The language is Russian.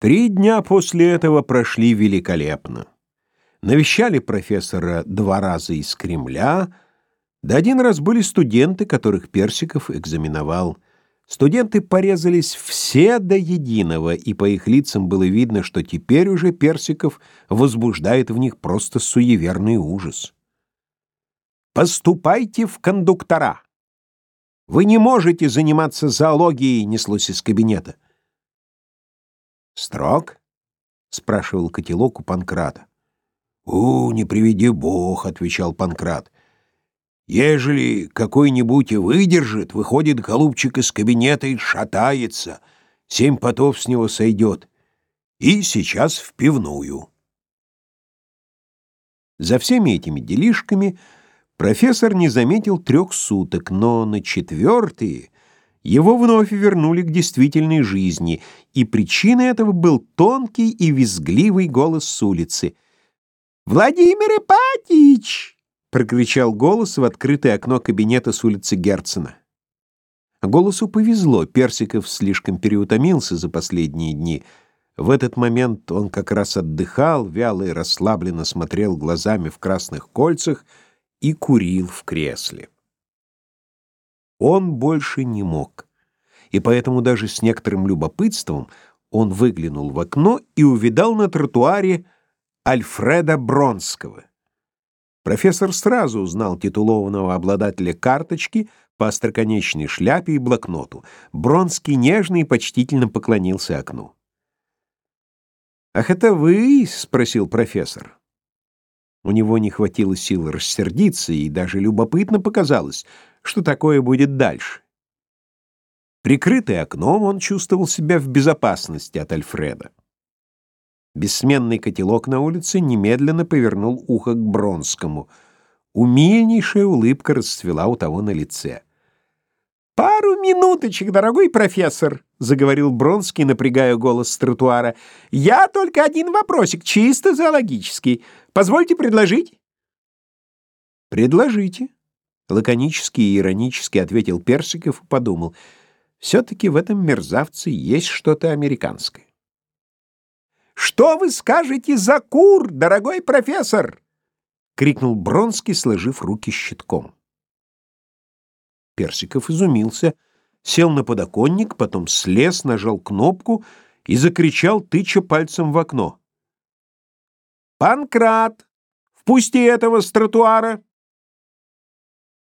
Три дня после этого прошли великолепно. Навещали профессора два раза из Кремля, да один раз были студенты, которых Персиков экзаменовал. Студенты порезались все до единого, и по их лицам было видно, что теперь уже Персиков возбуждает в них просто суеверный ужас. «Поступайте в кондуктора! Вы не можете заниматься зоологией!» — неслось из кабинета. «Строг?» — спрашивал котелок у Панкрата. «У, не приведи бог», — отвечал Панкрат. «Ежели какой-нибудь и выдержит, выходит голубчик из кабинета и шатается, семь потов с него сойдет. И сейчас в пивную». За всеми этими делишками профессор не заметил трех суток, но на четвертые его вновь вернули к действительной жизни, и причиной этого был тонкий и визгливый голос с улицы. «Владимир Ипатич!» — прокричал голос в открытое окно кабинета с улицы Герцена. Голосу повезло, Персиков слишком переутомился за последние дни. В этот момент он как раз отдыхал, вяло и расслабленно смотрел глазами в красных кольцах и курил в кресле. Он больше не мог. И поэтому даже с некоторым любопытством он выглянул в окно и увидал на тротуаре Альфреда Бронского. Профессор сразу узнал титулованного обладателя карточки по остроконечной шляпе и блокноту. Бронский нежно и почтительно поклонился окну. «Ах, это вы?» — спросил профессор. У него не хватило сил рассердиться, и даже любопытно показалось, что такое будет дальше. Прикрытый окном, он чувствовал себя в безопасности от Альфреда. Бессменный котелок на улице немедленно повернул ухо к Бронскому. Умильнейшая улыбка расцвела у того на лице. «Пару минуточек, дорогой профессор!» — заговорил Бронский, напрягая голос с тротуара. «Я только один вопросик, чисто зоологический. Позвольте предложить?» «Предложите», — лаконически и иронически ответил Персиков и подумал. «Все-таки в этом мерзавце есть что-то американское». «Что вы скажете за кур, дорогой профессор?» — крикнул Бронский, сложив руки щитком. Персиков изумился, сел на подоконник, потом слез, нажал кнопку и закричал, тыча пальцем в окно. «Панкрат! Впусти этого с тротуара!»